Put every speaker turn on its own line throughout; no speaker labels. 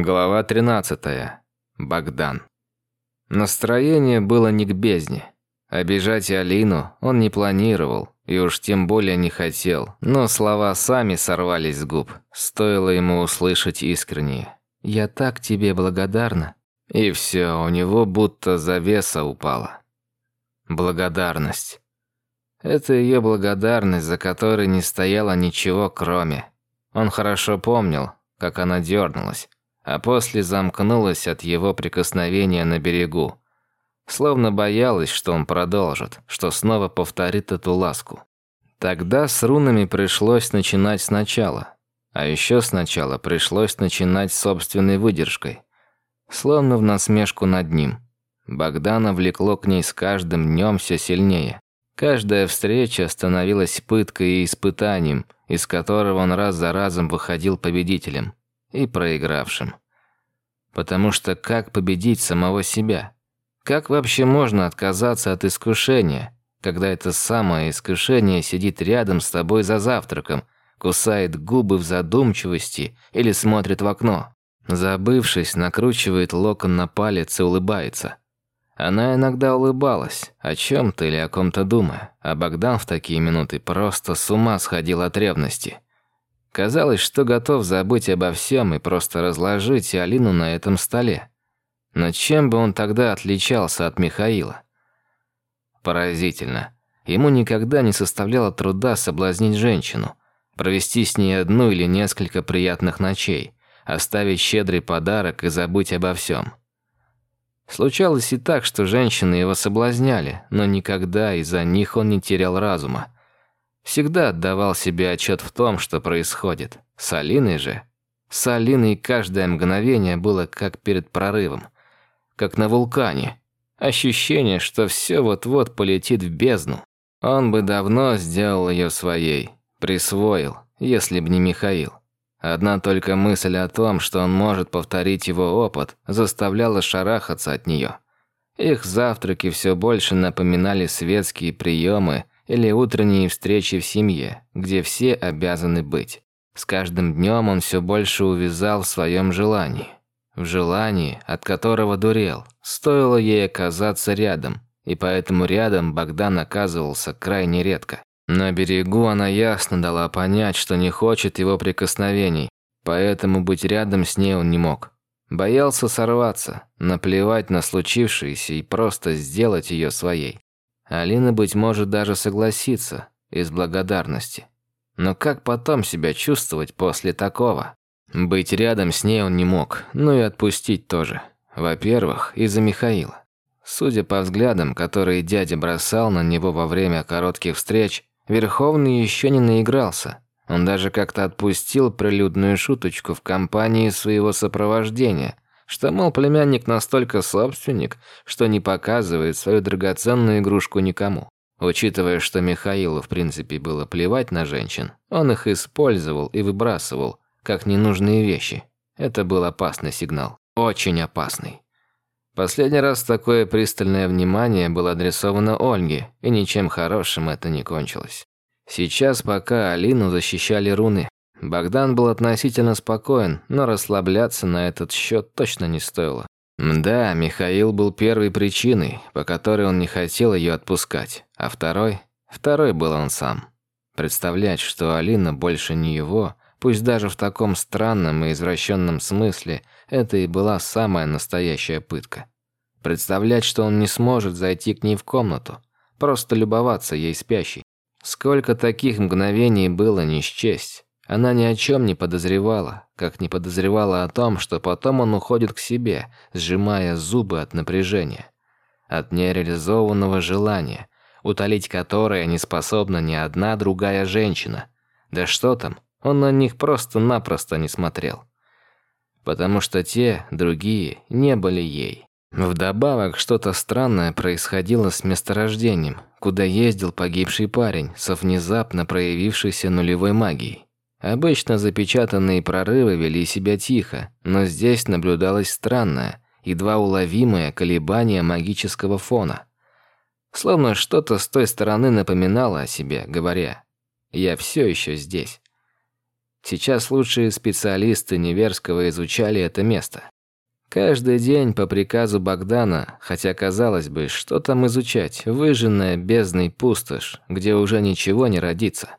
Глава 13. Богдан. Настроение было не к бездне. Обижать Алину он не планировал и уж тем более не хотел, но слова сами сорвались с губ. Стоило ему услышать искреннее. «Я так тебе благодарна». И все, у него будто завеса упала. Благодарность. Это ее благодарность, за которой не стояло ничего кроме. Он хорошо помнил, как она дернулась а после замкнулась от его прикосновения на берегу. Словно боялась, что он продолжит, что снова повторит эту ласку. Тогда с рунами пришлось начинать сначала. А еще сначала пришлось начинать с собственной выдержкой. Словно в насмешку над ним. Богдана влекло к ней с каждым днем все сильнее. Каждая встреча становилась пыткой и испытанием, из которого он раз за разом выходил победителем и проигравшим. Потому что как победить самого себя? Как вообще можно отказаться от искушения, когда это самое искушение сидит рядом с тобой за завтраком, кусает губы в задумчивости или смотрит в окно? Забывшись, накручивает локон на палец и улыбается. Она иногда улыбалась, о чем-то или о ком-то думая, а Богдан в такие минуты просто с ума сходил от ревности. Казалось, что готов забыть обо всем и просто разложить Алину на этом столе. Но чем бы он тогда отличался от Михаила? Поразительно. Ему никогда не составляло труда соблазнить женщину, провести с ней одну или несколько приятных ночей, оставить щедрый подарок и забыть обо всем. Случалось и так, что женщины его соблазняли, но никогда из-за них он не терял разума. Всегда отдавал себе отчет в том, что происходит. С Алиной же... С Алиной каждое мгновение было как перед прорывом. Как на вулкане. Ощущение, что все вот-вот полетит в бездну. Он бы давно сделал ее своей. Присвоил, если б не Михаил. Одна только мысль о том, что он может повторить его опыт, заставляла шарахаться от нее. Их завтраки все больше напоминали светские приемы или утренние встречи в семье, где все обязаны быть. С каждым днем он все больше увязал в своем желании. В желании, от которого дурел. Стоило ей оказаться рядом, и поэтому рядом Богдан оказывался крайне редко. На берегу она ясно дала понять, что не хочет его прикосновений, поэтому быть рядом с ней он не мог. Боялся сорваться, наплевать на случившееся и просто сделать ее своей. Алина, быть может, даже согласится из благодарности. Но как потом себя чувствовать после такого? Быть рядом с ней он не мог, но и отпустить тоже. Во-первых, из-за Михаила. Судя по взглядам, которые дядя бросал на него во время коротких встреч, Верховный еще не наигрался. Он даже как-то отпустил прилюдную шуточку в компании своего сопровождения – что, мол, племянник настолько собственник, что не показывает свою драгоценную игрушку никому. Учитывая, что Михаилу в принципе было плевать на женщин, он их использовал и выбрасывал, как ненужные вещи. Это был опасный сигнал. Очень опасный. Последний раз такое пристальное внимание было адресовано Ольге, и ничем хорошим это не кончилось. Сейчас, пока Алину защищали руны, Богдан был относительно спокоен, но расслабляться на этот счет точно не стоило. Да, Михаил был первой причиной, по которой он не хотел ее отпускать, а второй... Второй был он сам. Представлять, что Алина больше не его, пусть даже в таком странном и извращенном смысле, это и была самая настоящая пытка. Представлять, что он не сможет зайти к ней в комнату, просто любоваться ей спящей. Сколько таких мгновений было не счесть. Она ни о чем не подозревала, как не подозревала о том, что потом он уходит к себе, сжимая зубы от напряжения, от нереализованного желания, утолить которое не способна ни одна другая женщина. Да что там, он на них просто-напросто не смотрел. Потому что те, другие, не были ей. Вдобавок, что-то странное происходило с месторождением, куда ездил погибший парень со внезапно проявившейся нулевой магией. Обычно запечатанные прорывы вели себя тихо, но здесь наблюдалось странное, едва уловимое колебание магического фона. Словно что-то с той стороны напоминало о себе, говоря «Я все еще здесь». Сейчас лучшие специалисты Неверского изучали это место. Каждый день по приказу Богдана, хотя казалось бы, что там изучать, выжженная бездной пустошь, где уже ничего не родится.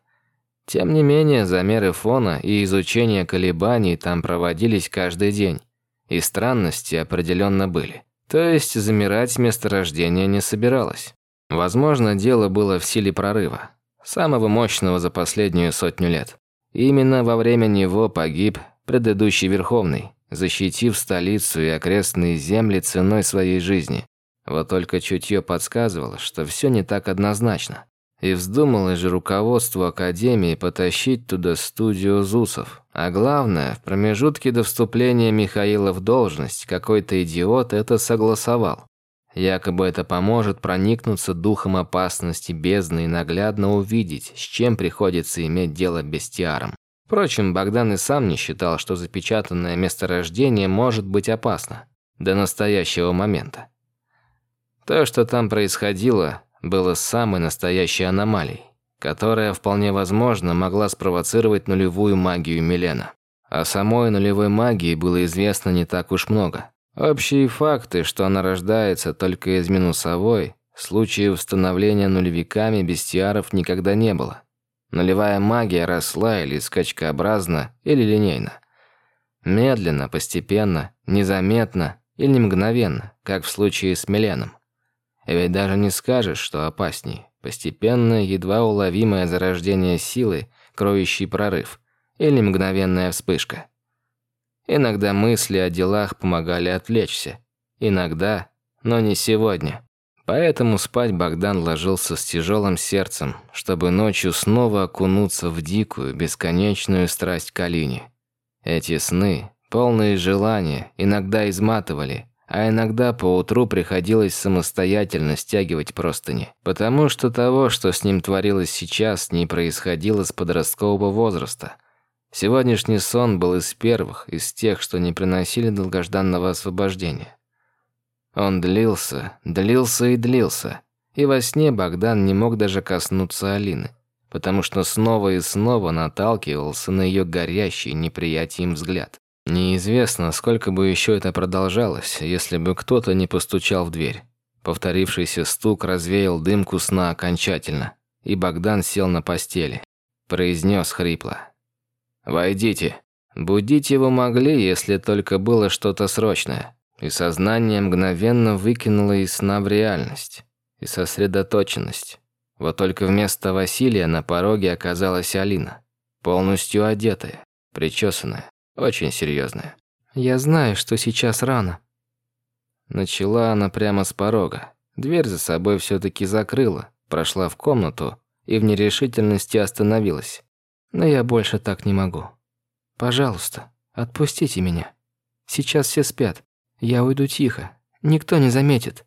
Тем не менее, замеры фона и изучение колебаний там проводились каждый день, и странности определенно были. То есть замирать месторождение не собиралось. Возможно, дело было в силе прорыва, самого мощного за последнюю сотню лет. Именно во время него погиб предыдущий Верховный, защитив столицу и окрестные земли ценой своей жизни. Вот только чутье подсказывало, что все не так однозначно. И вздумалось же руководству Академии потащить туда студию ЗУСов. А главное, в промежутке до вступления Михаила в должность какой-то идиот это согласовал. Якобы это поможет проникнуться духом опасности бездны и наглядно увидеть, с чем приходится иметь дело бестиаром. Впрочем, Богдан и сам не считал, что запечатанное месторождение может быть опасно. До настоящего момента. То, что там происходило, было самой настоящей аномалией, которая, вполне возможно, могла спровоцировать нулевую магию Милена. О самой нулевой магии было известно не так уж много. Общие факты, что она рождается только из минусовой, случаев становления нулевиками бестиаров никогда не было. Нулевая магия росла или скачкообразно, или линейно. Медленно, постепенно, незаметно или мгновенно, как в случае с Миленом. Ведь даже не скажешь, что опасней. Постепенное, едва уловимое зарождение силы, кроющий прорыв, или мгновенная вспышка. Иногда мысли о делах помогали отвлечься. Иногда, но не сегодня. Поэтому спать Богдан ложился с тяжелым сердцем, чтобы ночью снова окунуться в дикую, бесконечную страсть к Алине. Эти сны, полные желания, иногда изматывали, а иногда поутру приходилось самостоятельно стягивать простыни. Потому что того, что с ним творилось сейчас, не происходило с подросткового возраста. Сегодняшний сон был из первых, из тех, что не приносили долгожданного освобождения. Он длился, длился и длился. И во сне Богдан не мог даже коснуться Алины, потому что снова и снова наталкивался на ее горящий неприятием взгляд. Неизвестно, сколько бы еще это продолжалось, если бы кто-то не постучал в дверь. Повторившийся стук развеял дымку сна окончательно, и Богдан сел на постели. Произнес хрипло. «Войдите». Будить его могли, если только было что-то срочное и сознание мгновенно выкинуло из сна в реальность и сосредоточенность. Вот только вместо Василия на пороге оказалась Алина, полностью одетая, причесанная, очень серьезная. «Я знаю, что сейчас рано». Начала она прямо с порога. Дверь за собой все таки закрыла, прошла в комнату и в нерешительности остановилась. «Но я больше так не могу. Пожалуйста, отпустите меня. Сейчас все спят. Я уйду тихо. Никто не заметит.